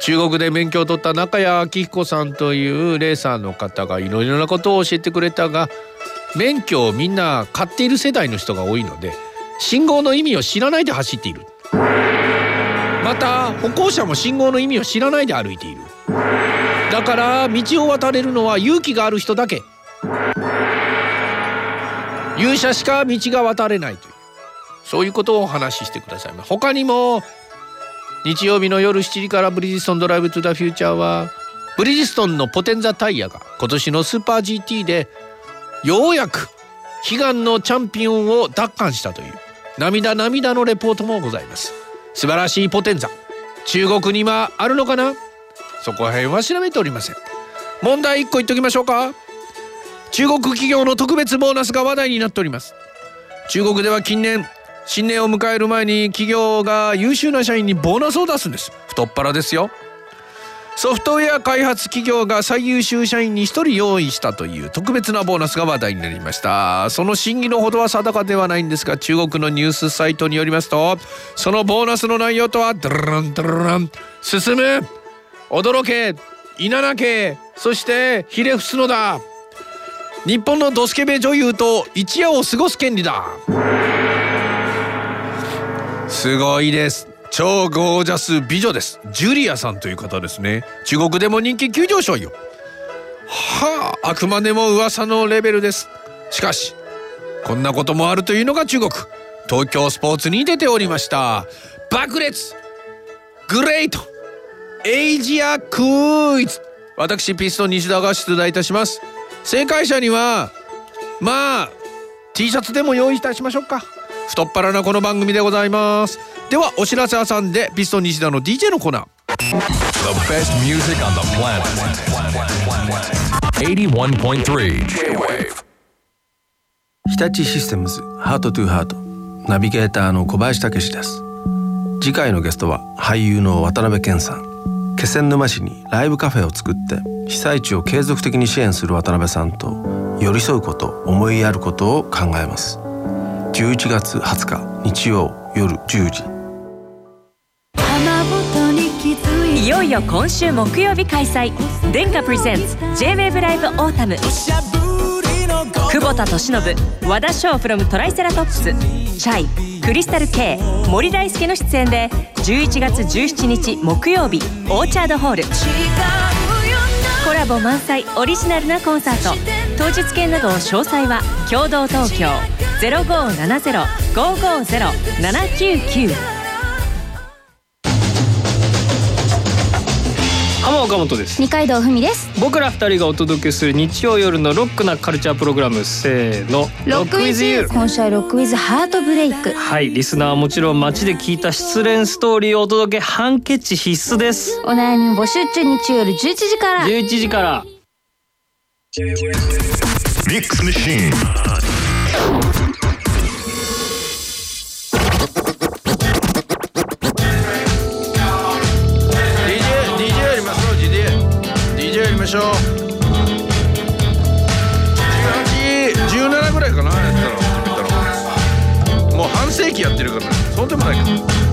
中国で免許を取った中谷明彦さんというレーサーの方がいろいろなことを教えてくれたが免許をみんな買っている世代の人が多いので信号の意味を知らないで走っている。また歩行者も信号の意味を知らないで歩いている。だから道を渡れるのは勇気がある人だけ。勇者しか道が渡れないという。そういうことをお話ししてください他にも日曜日の夜7時からブリヂストンドライブトゥザフューチャーはブリヂストンのポテンザタイヤが今年のスーパー GT でようやく悲願のチャンピオンを奪還したという涙涙のレポートもございます。素晴らしいポテンザ。中国にはあるのかな？そこら辺は調べておりません。問題1個言っときましょうか中国企業の特別ボーナスが話題になっております中国では近年新年を迎える前に企業が優秀な社員にボーナスを出すんです。太っ腹ですよ。ソフトウェア開発企業が最優秀社員に1人用意したという特別なボーナスが話題になりました。その真偽のほどは定かではないんですが中国のニュースサイトによりますとそのボーナスの内容とはドルランドルラン進む驚けいななけそしてひれ伏すのだ。日本のドスケベ女優と一夜を過ごす権利だ。すごいです。超ゴージャス美女です。ジュリアさんという方ですね。中国でも人気急上昇よ。はああくまでも噂のレベルです。しかしこんなこともあるというのが中国。東京スポーツに出ておりました。爆裂。 Great。Asia Quiz。私ピスト西田が出題いたします。正解者にはまあ T シャツでも用意いたしましょうか。太っ腹なこの番組でございます。ではお知らせ挟んでピストン西田の DJ のコーナー。The best music on the planet. 81.3 J-Wave. 日立システムズハートトゥハートナビゲーターの小林武史です次回のゲストは俳優の渡辺謙さん。気仙沼市にライブカフェを作って被災地を継続的に支援する渡辺さんと寄り添うこと思いやることを考えます11月20日日曜夜10時いよいよ今週木曜日開催。電化プレゼンツ J-WAVE ライブオータム。久保田利伸和田唱 from TRICERATOPS。 chay Crystal Kay 森大輔の出演で11月17日木曜日オーチャードホール。コラボ満載オリジナルなコンサート。当日券など詳細は共同東京0570-550-799浜岡本です。二階堂ふみです。僕ら二人がお届けする日曜夜のロックなカルチャープログラム。せーの。 Rock with you。今週は Rock with heartbreak。はいリスナーはもちろん街で聞いた失恋ストーリーをお届けハンケチ必須です。お悩み募集中日曜夜11時から。11時から。Mix Machine. しょう。18、17ぐらいかなやったら始めたらもう半世紀やってるからそうでもないけ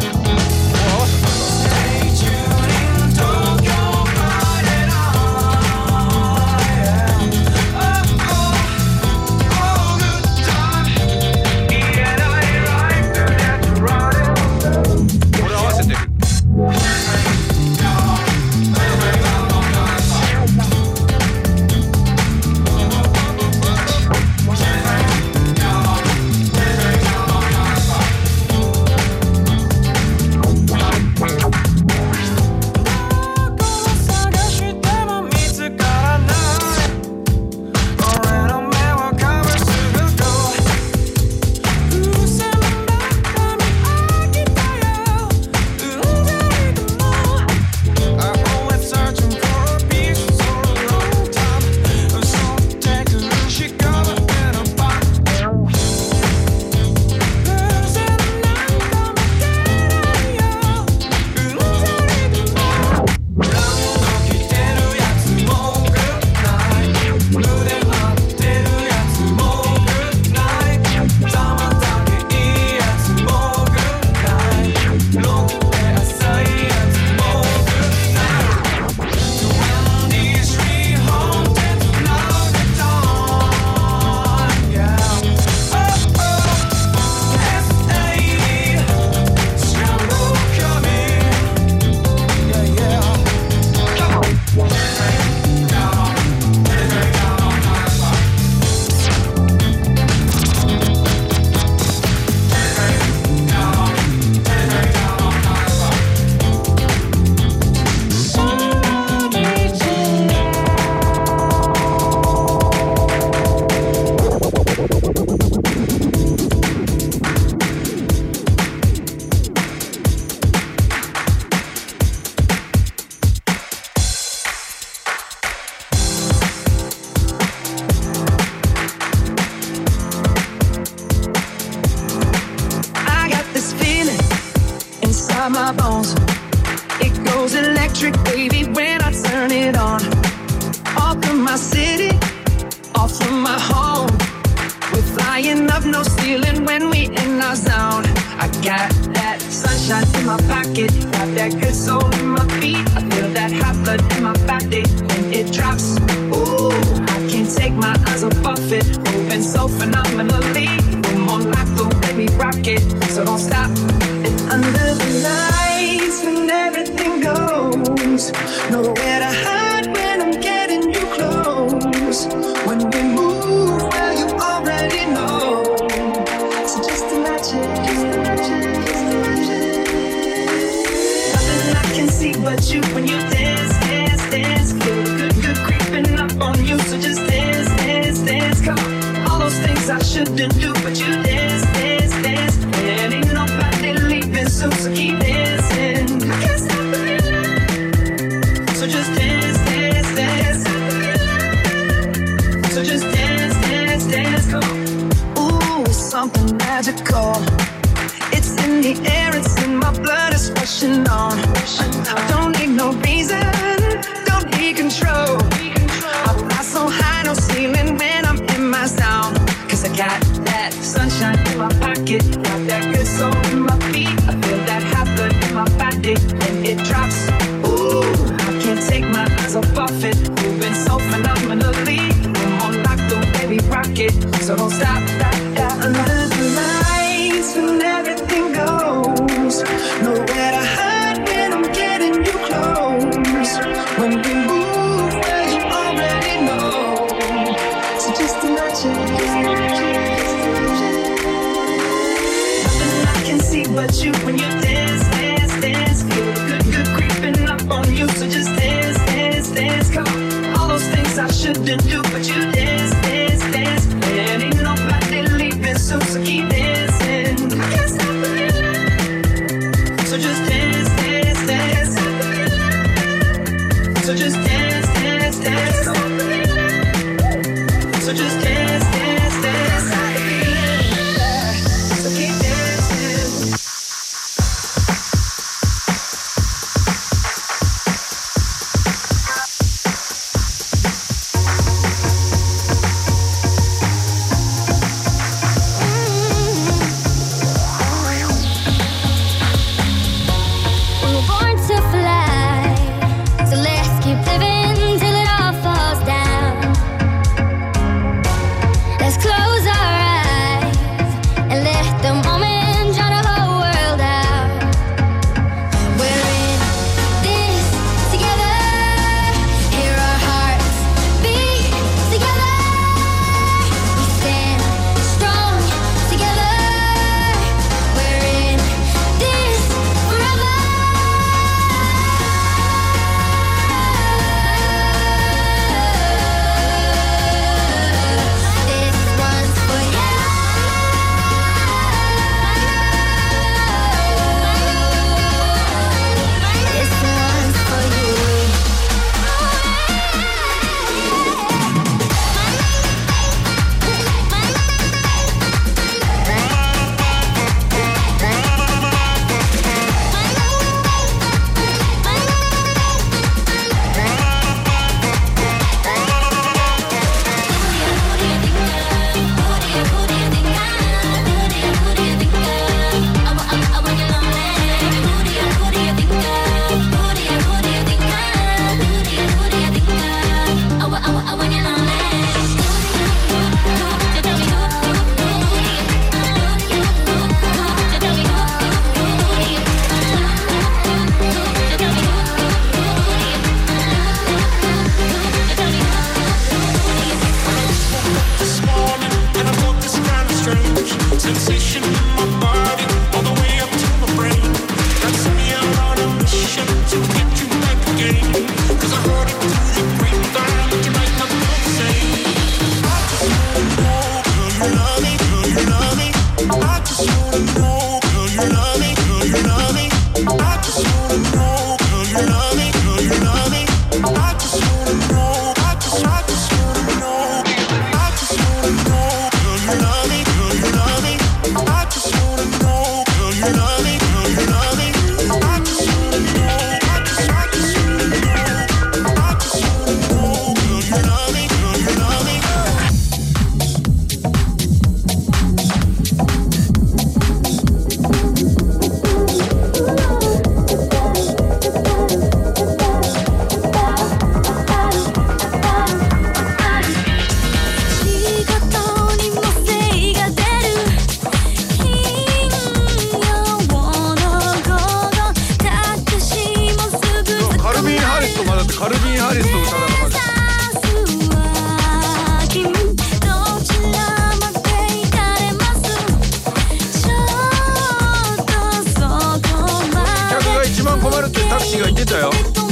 番困るってタク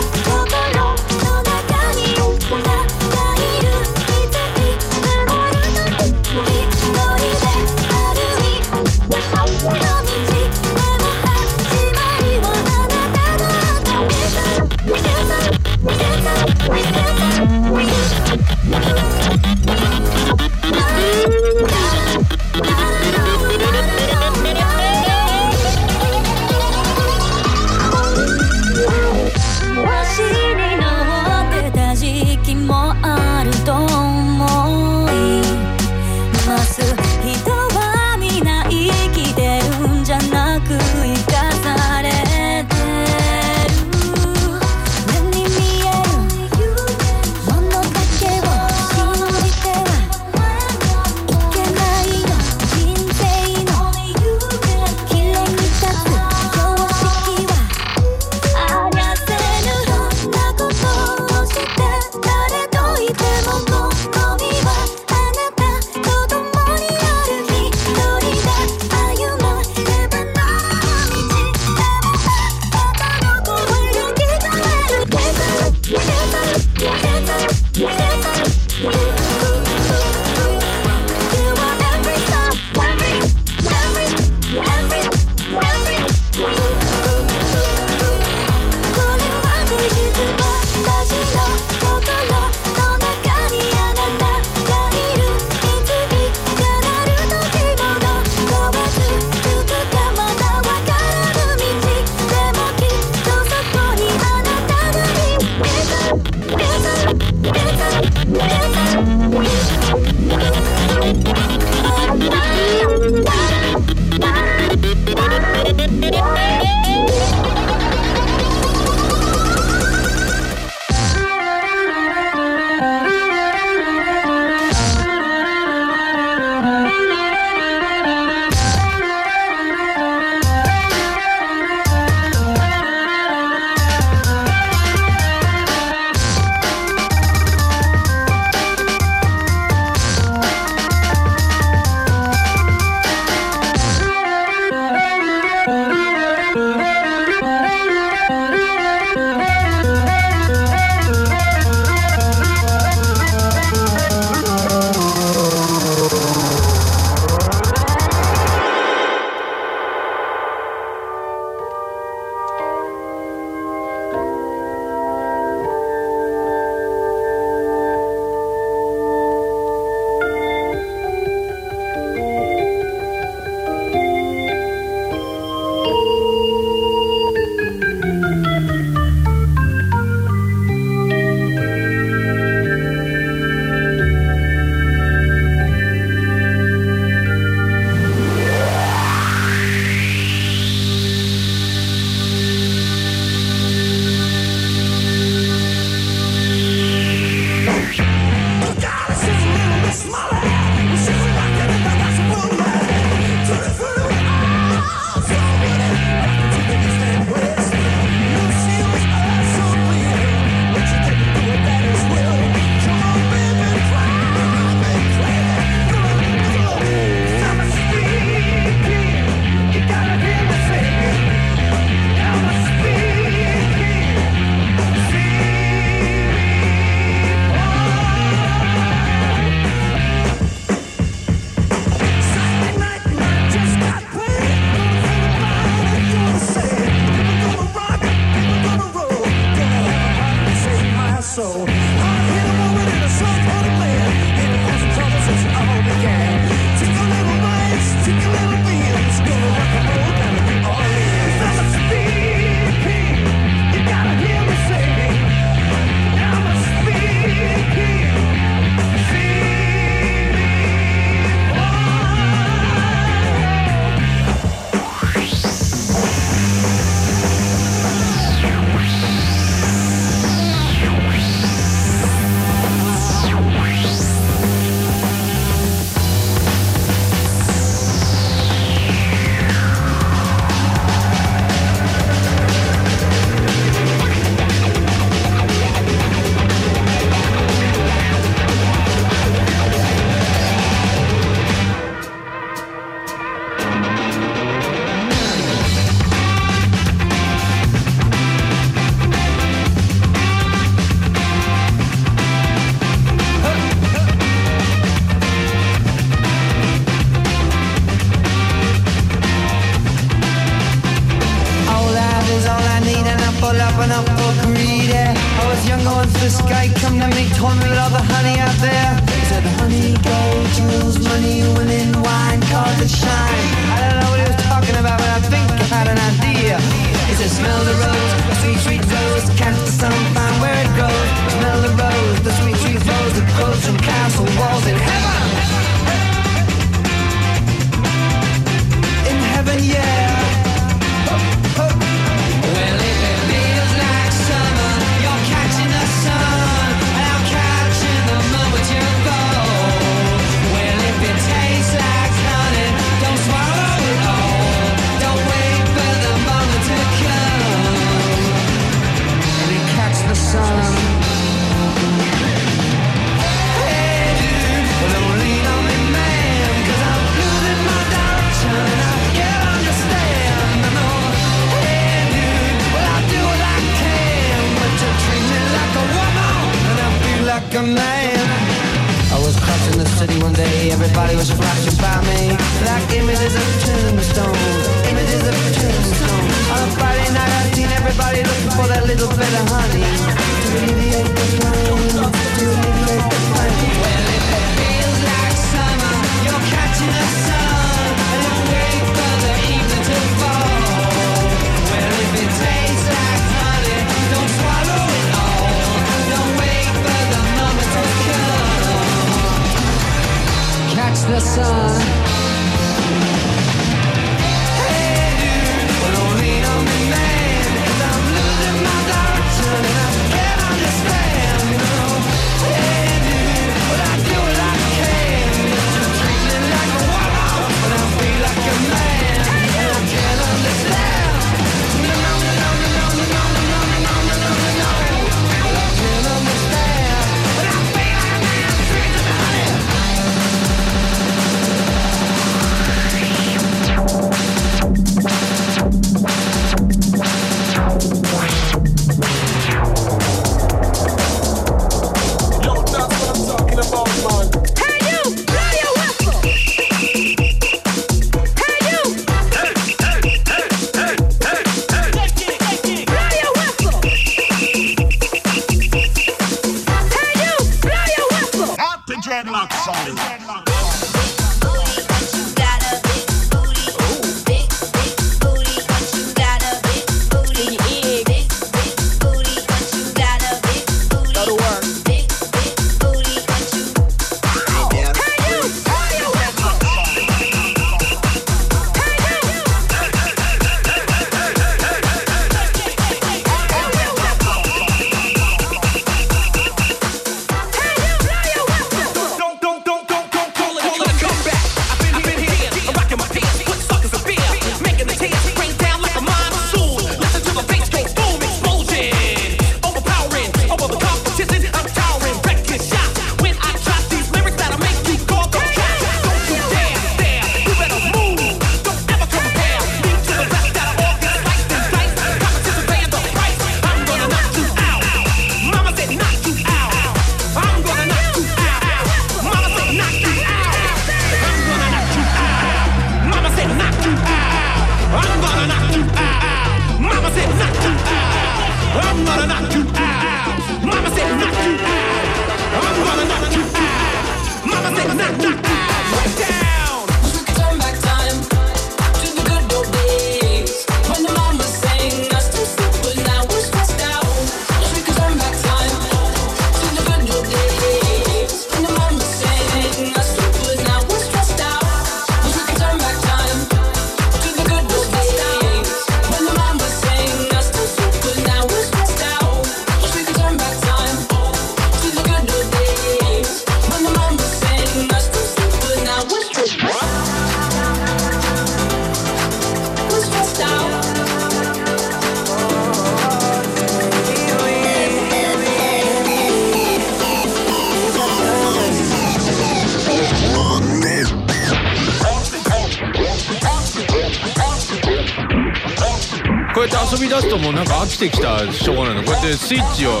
しょうがないの。こうやってスイッチを。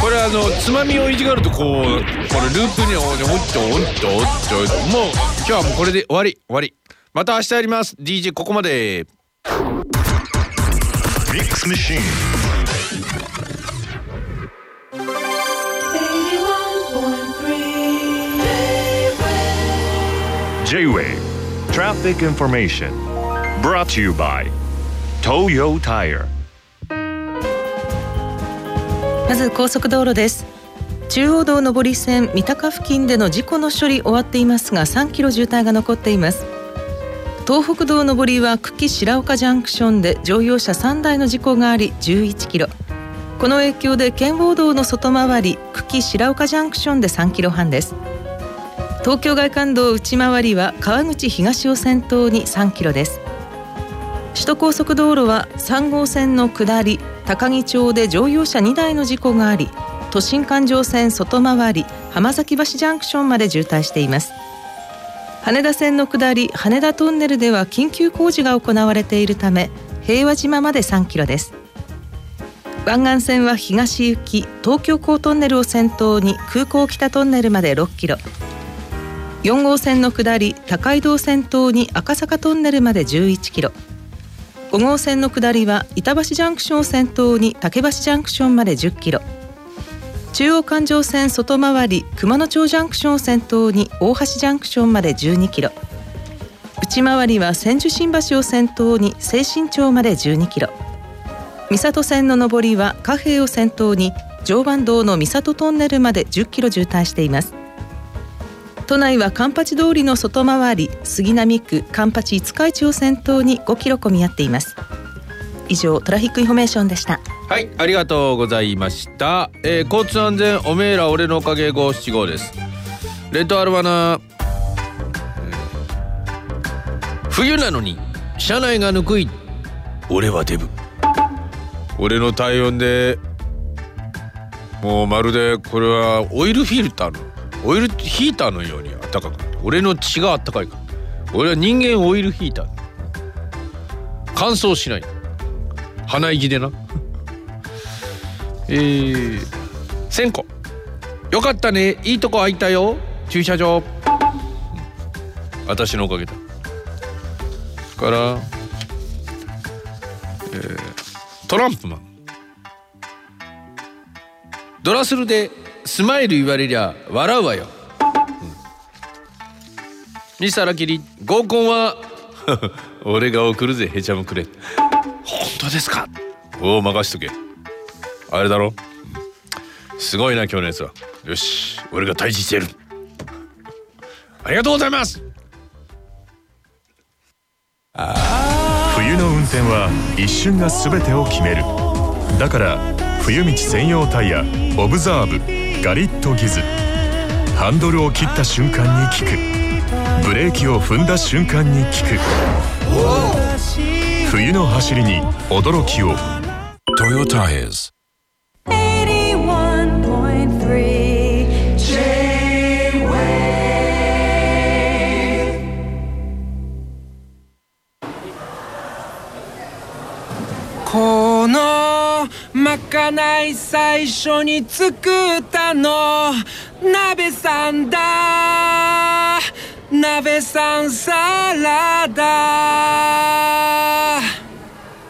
これあのつまみをいじがるとこうこれループにおっとおっとおっと。もう今日はもうこれで終わり。終わりまた明日やります。DJ ここまで。Mix Machine. J-Wave Traffic Information. Brought to you by Toyo Tire. まず高速道路です。中央道上り線三鷹付近での事故の処理終わっていますが3キロ渋滞が残っています。東北道上りは久喜白岡ジャンクションで乗用車3台の事故があり11キロ。この影響で圏央道の外回り久喜白岡ジャンクションで3キロ半です。東京外環道内回りは川口東を先頭に3キロです。首都高速道路は3号線の下り高木町で乗用車2台の事故があり都心環状線外回り浜崎橋ジャンクションまで渋滞しています。羽田線の下り羽田トンネルでは緊急工事が行われているため平和島まで3キロです。湾岸線は東行き東京港トンネルを先頭に空港北トンネルまで6キロ。4号線の下り高井道線等に赤坂トンネルまで11キロ。5号線の下りは板橋ジャンクションを先頭に竹橋ジャンクションまで10キロ。中央環状線外回り熊野町ジャンクションを先頭に大橋ジャンクションまで12キロ。内回りは千住新橋を先頭に清新町まで12キロ。三郷線の上りは貨幣を先頭に常磐道の三郷トンネルまで10キロ渋滞しています。都内はカンパチ通りの外回り杉並区カンパチ五日市を先頭に5キロ混み合っています。以上 traffic information でした。はいありがとうございました、えー交通安全おめえら俺のおかげ五七五です。レッドアルバナ冬なのに車内がぬくい俺はデブ。俺の体温でもうまるでこれはオイルフィルターのオイルヒーターのように暖かく俺の血が暖かいから。俺は人間オイルヒーター。乾燥しない。鼻息でな。えー、千個。よかったね。いいとこ空いたよ。駐車場。私のおかげだ。から、えー、トランプマン。ドラスルでスマイル言われりゃ笑うわよ、うん、ミスターラキリ合コンは？俺が送るぜへちゃむくれ。本当ですか？おお任しとけ。あれだろ、うん。すごいな今日のやつは。よし俺が退治してやる。ありがとうございます。冬の運転は一瞬が全てを決める。だから冬道専用タイヤオブザーブガリットギズ。ハンドルを切った瞬間に効く。ブレーキを踏んだ瞬間に効く。冬の走りに驚きを。Toyo Tires. このまかない最初に作ったの。鍋さんだ。鍋さんサラダ。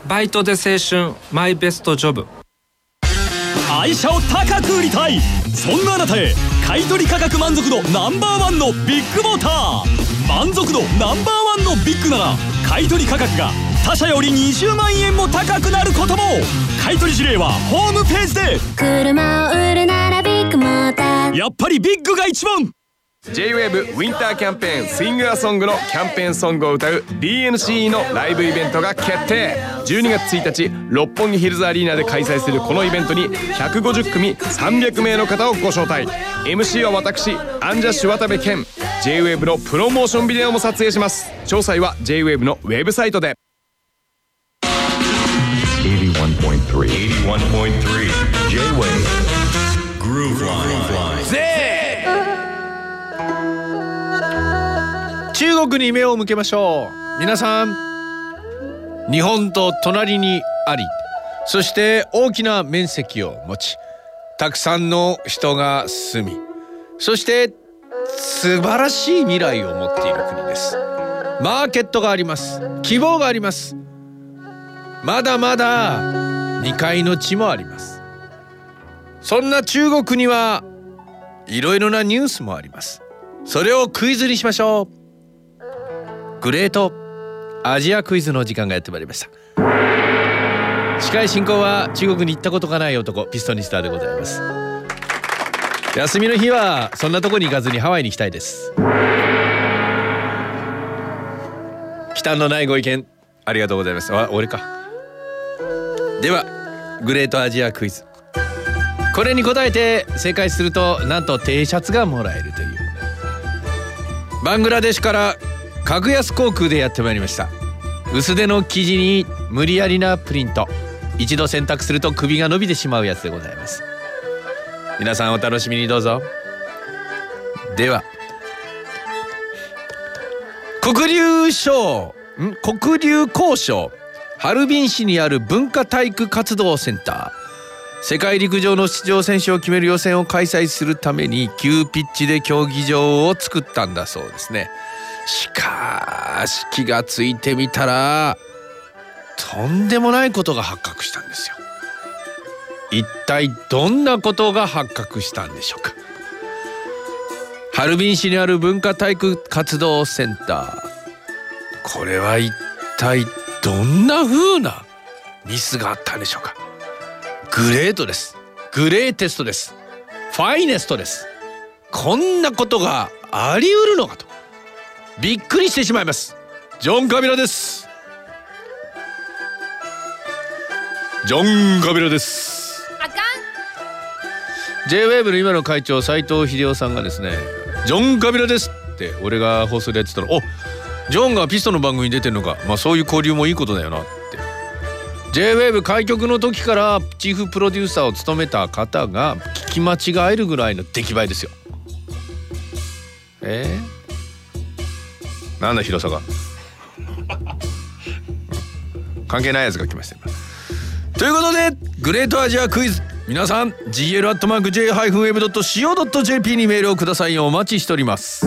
バイトで青春マイベストジョブ。愛車を高く売りたい。そんなあなたへ買取価格満足度ナンバーワンのビッグモーター。満足度ナンバーワンのビッグなら買取価格が他社より20万円も高くなることも。買取事例はホームページで。車を売るならビッグモーター。やっぱりビッグが一番。J-WAVE ウィンターキャンペーンスイングアソングのキャンペーンソングを歌う DNCE のライブイベントが決定。12月1日六本木ヒルズアリーナで開催するこのイベントに150組300名の方をご招待。MC は私アンジャッシュ渡部健。J-WAVE のプロモーションビデオも撮影します。詳細は J-WAVE のウェブサイトで81.3 81.3 J-Wave Groove Line. ぜ中国に目を向けましょう。皆さん日本と隣にありそして大きな面積を持ちたくさんの人が住みそして素晴らしい未来を持っている国です。マーケットがあります。希望があります。まだまだ二階の地もあります。そんな中国にはいろいろなニュースもあります。それをクイズにしましょう。グレートアジアクイズの時間がやってまいりました。司会進行は中国に行ったことがない男ピストニスターでございます。休みの日はそんなとこに行かずにハワイに行きたいです。忌憚のないご意見ありがとうございます。あ俺か。ではグレートアジアクイズ。これに答えて正解するとなんと T シャツがもらえるという。バングラデシュから格安航空でやってまいりました。薄手の生地に無理やりなプリント。一度洗濯すると首が伸びてしまうやつでございます。皆さんお楽しみにどうぞ。では黒竜省ん？黒竜交渉ハルビン市にある文化体育活動センター。世界陸上の出場選手を決める予選を開催するために急ピッチで競技場を作ったんだそうですね。しかし気がついてみたらとんでもないことが発覚したんですよ。一体どんなことが発覚したんでしょうか。ハルビン市にある文化体育活動センター。これは一体どんな風なミスがあったんでしょうか？グレートです。グレーテストです。ファイネストです。こんなことがあり得るのかと。びっくりしてしまいます。ジョン・カビラです。ジョン・カビラです。あかん。J-WAVE の今の会長斉藤秀夫さんがですね「ジョン・カビラです」って俺が放送でやってたら「おジョンがピストの番組に出てるのか。まあそういう交流もいいことだよな」って。J-WAVE 開局の時からチーフプロデューサーを務めた方が聞き間違えるぐらいの出来栄えですよ。えー、なんだ広さが。関係ないやつが来ました。ということでグレートアジアクイズ。皆さん gl.j-wave.co.jp にメールをください。お待ちしております。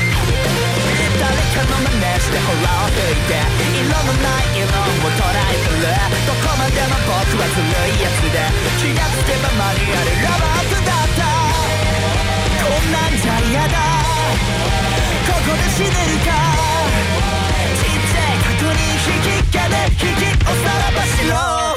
ちの真似してほら吹いて色のない色を捉えてるどこまでも僕はずるいやつで気がつけば間に合うロバートだったこんなんじゃ嫌だここで死ねるかちっちゃい過去に引き金引きおさらばしろ